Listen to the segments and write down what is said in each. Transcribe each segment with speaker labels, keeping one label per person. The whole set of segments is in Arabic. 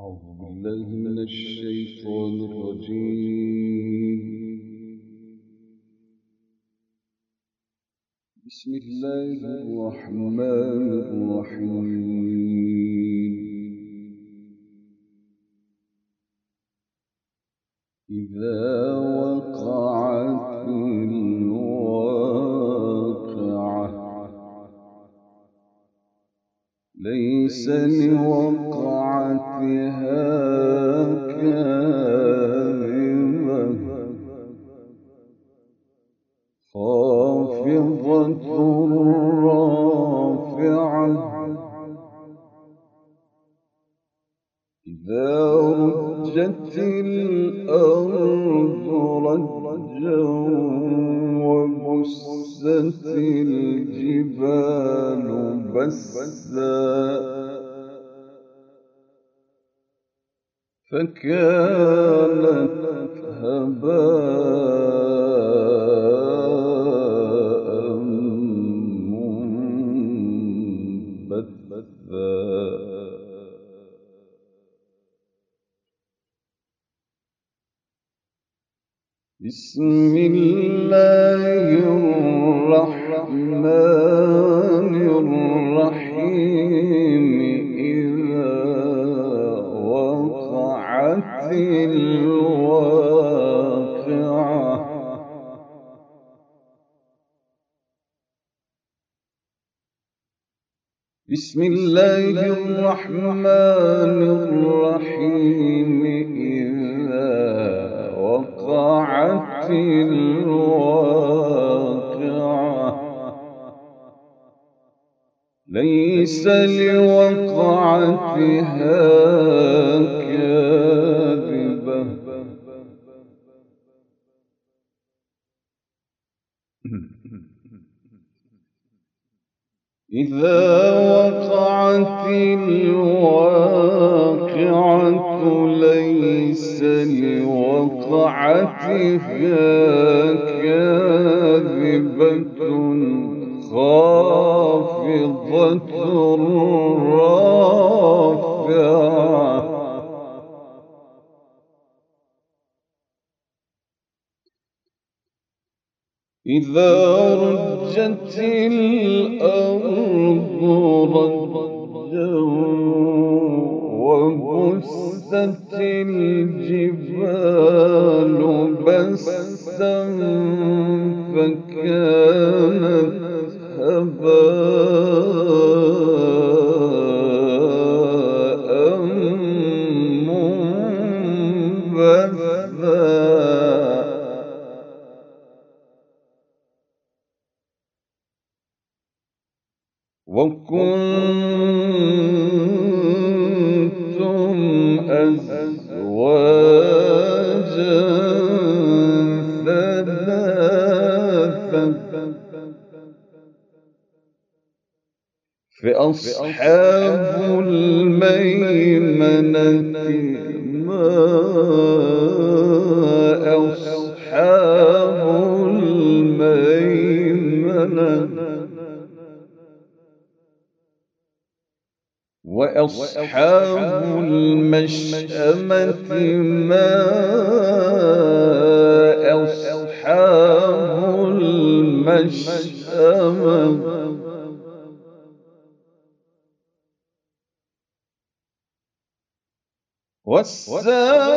Speaker 1: أعوذ من بسم الله الرحمن الرحيم. إذا وقعت الواقعة ليس رجت الأرض رجا وبست الجبال بسا. فكانت هباء بسم الله الرحمن الرحيم. إذا وقعت الواقعة. بسم الله الرحمن الرحيم. ليس لوقعتها كاذبة. إذا وقعت الواقعة ليس لوقعتها كاذبة رافعة إذا رجت الأرض رجا وبست الجبال بسا فكانت وكنتم أزواجا ثلاثة فأصحاب الميمنة ما وأصحاب المشأمة ما أصحاب المشأمة؟ والسابقون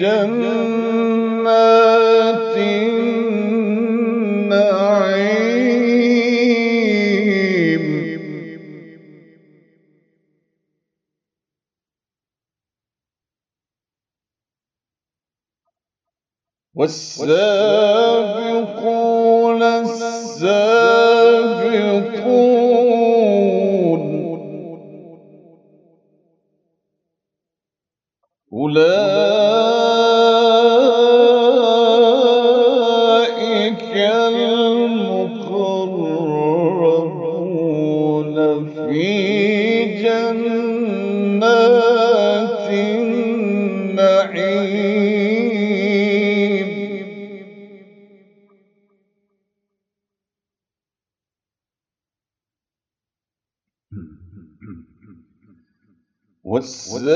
Speaker 1: جنات النعيم. والسابقون السابقون. أولئك والسابقون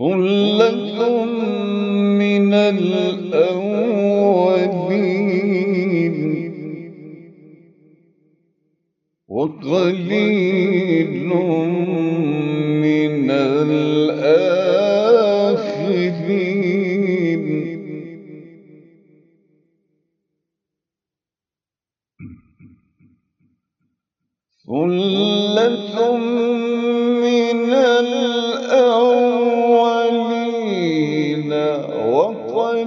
Speaker 1: ثلة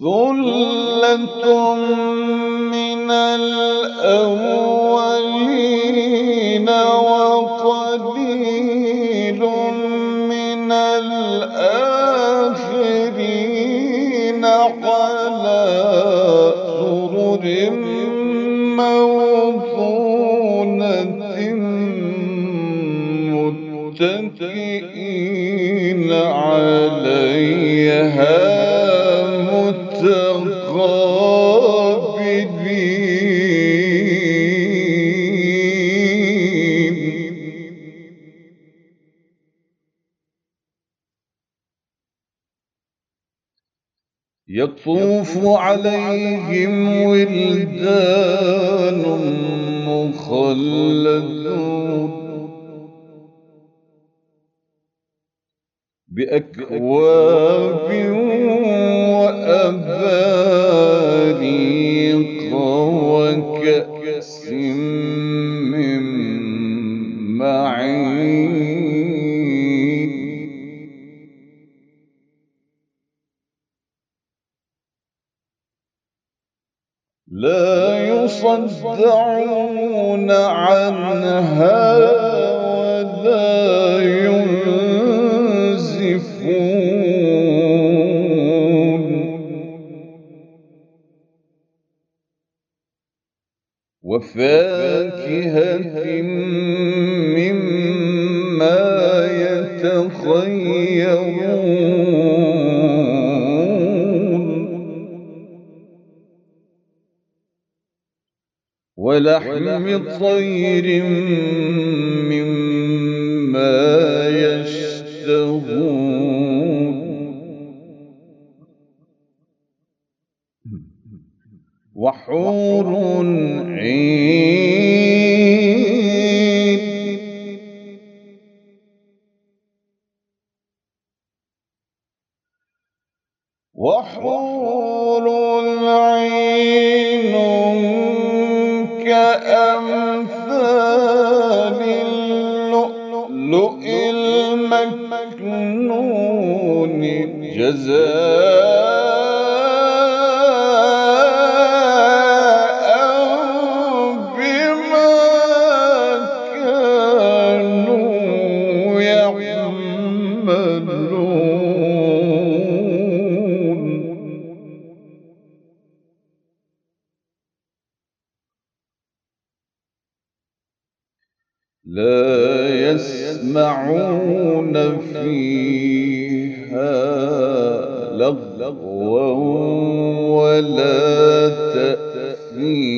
Speaker 1: ثلة من الأولين يطوف عليهم ولدان مخلدون. بأكواب وأباريق يصدعون عنها ولا ينزفون. وفاكهة ولحم طير مما يشتهون. وحور عين. وحور جزاء بما كانوا يعملون لا يسمعون فيها لغوا ولا تأثيما